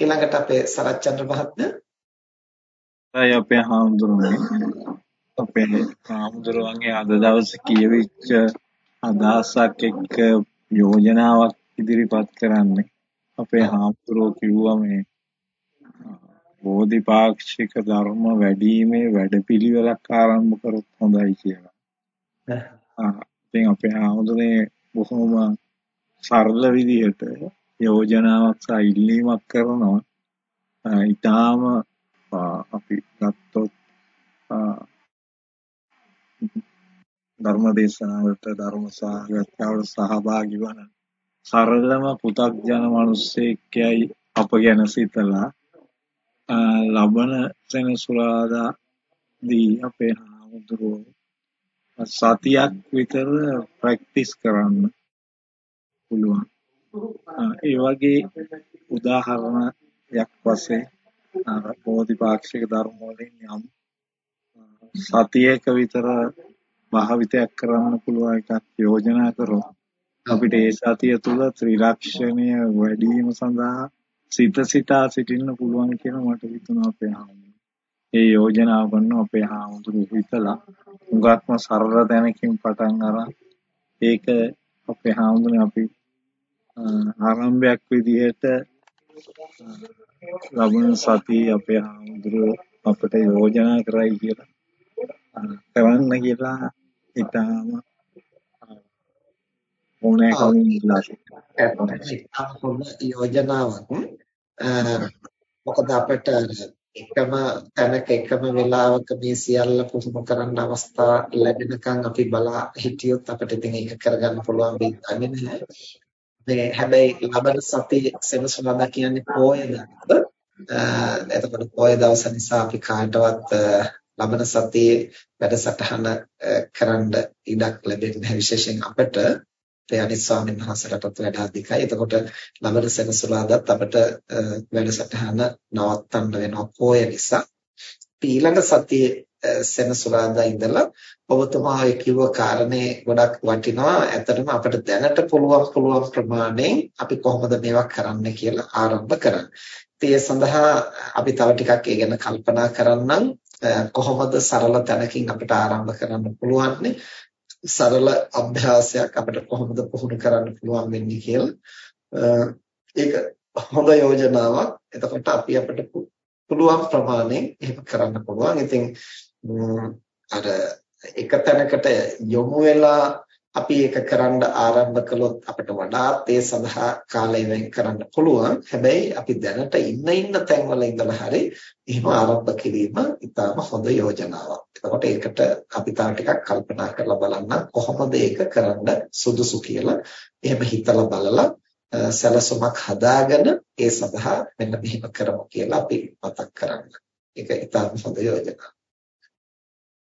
ඊළඟට අපේ සරච්චන්ද්‍ර මහත්මයා. අය අපේ හාමුදුරනේ අපේ හාමුදුරුවන්ගේ අද දවසේ කියවිච්ච අදහසක් එක්ක යෝජනාවක් ඉදිරිපත් කරන්නේ. අපේ හාමුදුරුවෝ කිව්වා මේ බෝධිපාක්ෂික ධර්ම වැඩිීමේ වැඩපිළිවෙලක් ආරම්භ කරොත් හොඳයි කියලා. ඉතින් අපේ හාමුදුරනේ බොහොම සරල විදිහට යෝජනාවක් සහ ඉල්ලීමක් කරනවා. ඊටාම අපි ගත්තොත් ධර්ම දේශනාවට ධර්ම සාකච්ඡාවට සහභාගී වන සරලම පු탁ජන මිනිස්සෙක්යයි අප ගැන සිතලා ලබන සෙනසුරාදා දී අපේ හාමුදුරුවෝ සතියක් විතර ප්‍රැක්ටිස් කරන්න පුළුවන්. ඒ වගේ උදාහරණයක් වශයෙන් බෝධිපාක්ෂික ධර්ම වලින් යම් සතියක විතර භාවිතයක් කරන්න පුළුවන් එකක් යෝජනා කරොත් අපිට ඒ සතිය තුළ ත්‍රිලක්ෂණය වැඩි වීම සඳහා සිත සිතා සිටින්න පුළුවන් කියලා මට හිතුණා අපේ හාමුදුරුවෝ. ඒ යෝජනාව කරන අපේ හාමුදුරුවෝ හිතලා හුඟක්ම සරල දැනකින් පටන් අරන් ඒක අපේ හාමුදුරුවෝ අපි ආරම්භයක් විදිහට ලබන සතියේ අපේ හාමුදුරුවෝ අපට යෝජනා කරයි කියලා කරන්න කියලා ඉතාම ඕනෑකමින් ඉල්ලා සිටිනවා. යෝජනාවක් මොකද අපිට එකම තැනක එකම වෙලාවක මේ සියල්ල පුහුණු කරන්න අවස්ථා ලැබෙනකන් අපි බලා හිටියොත් අපිට ඉතින් ඒක කරගන්න පුළුවන් වෙන්නේ නැහැ. මේ හැබැයි ලබන සතිය සෙනසුරාදා කියන්නේ පොය දවස. එතකොට පොය දවස නිසා අපි කාටවත් ලබන සතියේ වැඩසටහන කරන්න ඉඩක් ලැබෙන්නේ විශේෂයෙන් අපිට අනිත් ස්වාමීන් වහන්සේලාටත් වඩා අධිකයි. එතකොට ලබන සෙනසුරාදාත් අපිට වැඩසටහන නවත්තන්න වෙනවා පොය නිසා. ඊළඟ සතියේ සෙනසුරාදා ඉඳලා ඔබතුමා ඔය කිව්ව කාරණේ ගොඩක් වටිනවා. ඇත්තටම අපිට දැනට පුළුවන් පුළුවන් ප්‍රමාණයෙන් අපි කොහොමද මේවා කරන්න කියලා ආරම්භ කරන්න. ඒ සඳහා අපි තව ටිකක් ඒ ගැන කල්පනා කරන්නම් කොහොමද සරල තැනකින් අපිට ආරම්භ කරන්න පුළුවන් සරල අභ්‍යාසයක් අපිට කොහොමද පුහුණු කරන්න පුළුවන් වෙන්නේ කියලා ඒක හොඳ යෝජනාවක් එතකොට අපි අපිට පුළුවන් ප්‍රමාණයෙන් එහෙම කරන්න පුළුවන් ඉතින් අර එක තැනකට යොමු වෙලා අපි ඒක කරන්න ආරම්භ කළොත් අපිට වඩාත් ඒ සඳහා කාලය වෙන් කරන්න පුළුවන්. හැබැයි අපි දැනට ඉන්න ඉන්න තැන්වල ඉඳලා හරි එහෙම ආරම්භ කිරීම ඉතාම හොඳ යෝජනාවක්. එතකොට ඒකට අපි තව ටිකක් කල්පනා කරලා බලන්න කොහොමද ඒක කරන්න සුදුසු කියලා. එහෙම හිතලා බලලා සැලසුමක් හදාගෙන ඒ සඳහා මෙන්න මෙහෙම කරමු කියලා අපි මතක් කරගන්න. ඒක ඉතාම හොඳ යෝජනාවක්.